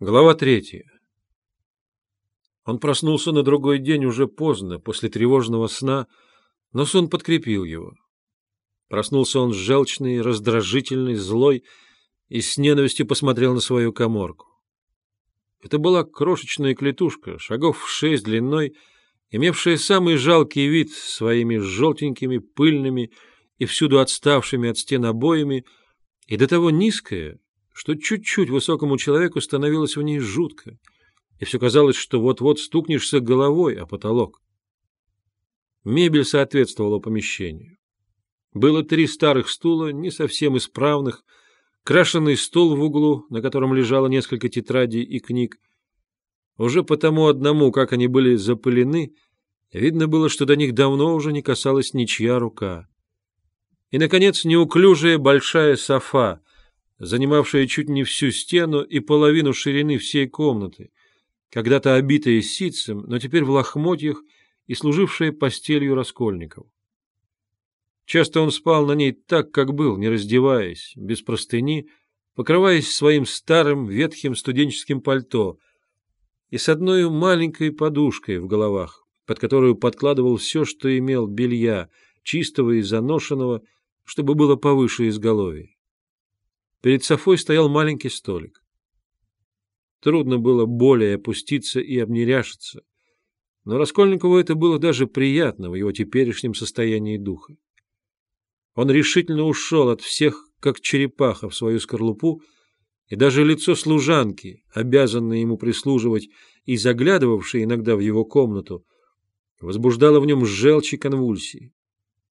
Глава третья. Он проснулся на другой день уже поздно, после тревожного сна, но сон подкрепил его. Проснулся он желчный, раздражительный, злой и с ненавистью посмотрел на свою коморку. Это была крошечная клетушка, шагов в шесть длиной, имевшая самый жалкий вид своими желтенькими, пыльными и всюду отставшими от стен обоями, и до того низкая, что чуть-чуть высокому человеку становилось в ней жутко, и все казалось, что вот-вот стукнешься головой о потолок. Мебель соответствовала помещению. Было три старых стула, не совсем исправных, крашеный стол в углу, на котором лежало несколько тетрадей и книг. Уже потому одному, как они были запылены, видно было, что до них давно уже не касалась ничья рука. И, наконец, неуклюжая большая софа — занимавшая чуть не всю стену и половину ширины всей комнаты, когда-то обитая ситцем, но теперь в лохмотьях и служившая постелью раскольников. Часто он спал на ней так, как был, не раздеваясь, без простыни, покрываясь своим старым ветхим студенческим пальто и с одной маленькой подушкой в головах, под которую подкладывал все, что имел белья, чистого и заношенного, чтобы было повыше изголовья. Перед Софой стоял маленький столик. Трудно было более опуститься и обнеряшиться, но Раскольникову это было даже приятно в его теперешнем состоянии духа. Он решительно ушел от всех, как черепаха, в свою скорлупу, и даже лицо служанки, обязанное ему прислуживать и заглядывавшее иногда в его комнату, возбуждало в нем желчь и конвульсии.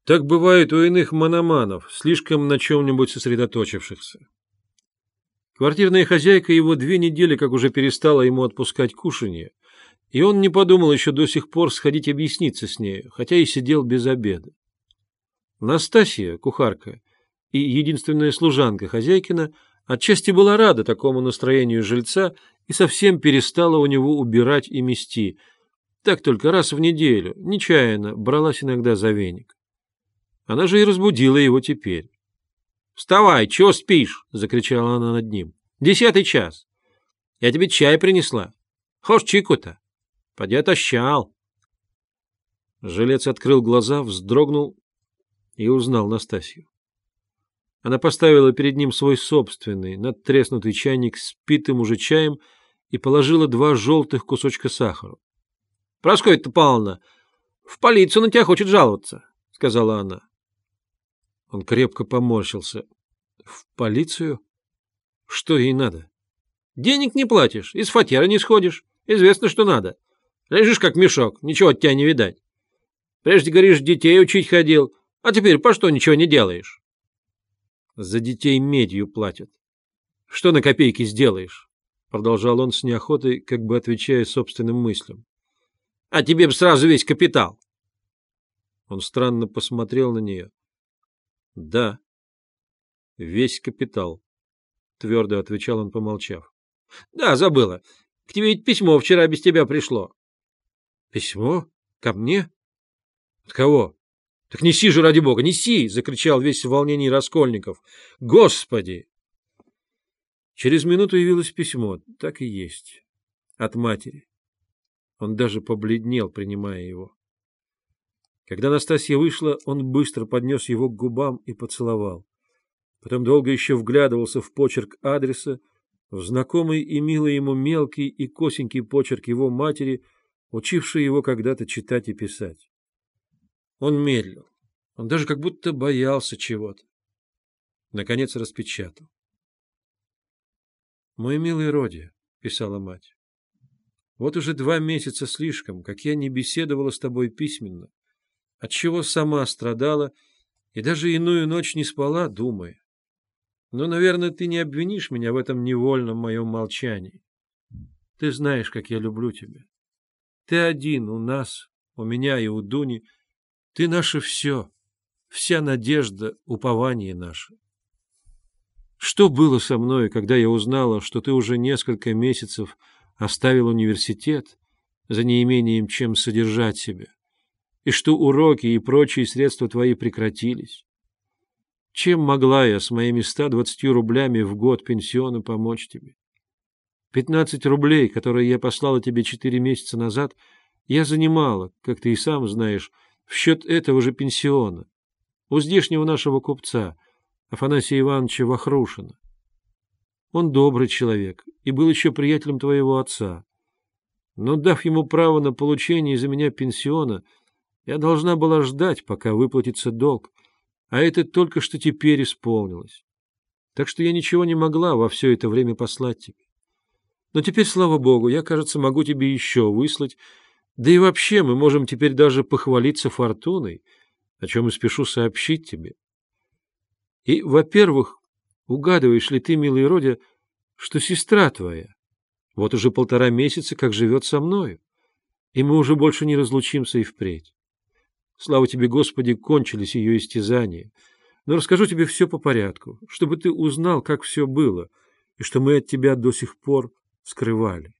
Так бывает у иных мономанов, слишком на чем-нибудь сосредоточившихся. Квартирная хозяйка его две недели как уже перестала ему отпускать кушанье, и он не подумал еще до сих пор сходить объясниться с нею, хотя и сидел без обеда. Настасья, кухарка, и единственная служанка хозяйкина, отчасти была рада такому настроению жильца и совсем перестала у него убирать и мести, так только раз в неделю, нечаянно, бралась иногда за веник. Она же и разбудила его теперь. «Вставай, чего спишь?» — закричала она над ним. «Десятый час. Я тебе чай принесла. Хошь чику-то? Поди отощал». Жилец открыл глаза, вздрогнул и узнал Настасью. Она поставила перед ним свой собственный, надтреснутый чайник с питым уже чаем и положила два желтых кусочка сахара. — Проскоя-то Павловна, в полицию на тебя хочет жаловаться, — сказала она. Он крепко поморщился. В полицию? Что ей надо? Денег не платишь, из фатера не сходишь. Известно, что надо. Лежишь как мешок, ничего от тебя не видать. Прежде, говоришь, детей учить ходил, а теперь по что ничего не делаешь? За детей медью платят. Что на копейки сделаешь? Продолжал он с неохотой, как бы отвечая собственным мыслям. А тебе бы сразу весь капитал. Он странно посмотрел на нее. — Да. — Весь капитал, — твердо отвечал он, помолчав. — Да, забыла. К тебе ведь письмо вчера без тебя пришло. — Письмо? Ко мне? — От кого? — Так неси же, ради бога, неси! — закричал весь в волнении Раскольников. — Господи! Через минуту явилось письмо. Так и есть. От матери. Он даже побледнел, принимая его. Когда Настасья вышла, он быстро поднес его к губам и поцеловал. Потом долго еще вглядывался в почерк адреса, в знакомый и милый ему мелкий и косенький почерк его матери, учивший его когда-то читать и писать. Он медлил. Он даже как будто боялся чего-то. Наконец распечатал. «Мой милый Роди», — писала мать, — «вот уже два месяца слишком, как я не беседовала с тобой письменно отчего сама страдала и даже иную ночь не спала, думая. Но, наверное, ты не обвинишь меня в этом невольном моем молчании. Ты знаешь, как я люблю тебя. Ты один у нас, у меня и у Дуни. Ты наше все, вся надежда, упование наше. Что было со мной, когда я узнала, что ты уже несколько месяцев оставил университет за неимением чем содержать себя? И что уроки и прочие средства твои прекратились. Чем могла я с моими 120 рублями в год пенсиона помочь тебе? Пятнадцать рублей, которые я послала тебе четыре месяца назад, я занимала, как ты и сам знаешь, в счет этого же пенсиона, у здешнего нашего купца, Афанасия Ивановича Вахрушина. Он добрый человек и был еще приятелем твоего отца. Но, дав ему право на получение из-за меня пенсиона, я должна была ждать, пока выплатится долг, а это только что теперь исполнилось. Так что я ничего не могла во все это время послать тебе. Но теперь, слава богу, я, кажется, могу тебе еще выслать, да и вообще мы можем теперь даже похвалиться фортуной, о чем и спешу сообщить тебе. И, во-первых, угадываешь ли ты, милый Родя, что сестра твоя вот уже полтора месяца как живет со мною, и мы уже больше не разлучимся и впредь. Слава тебе, Господи, кончились ее истязания. Но расскажу тебе все по порядку, чтобы ты узнал, как все было, и что мы от тебя до сих пор скрывали.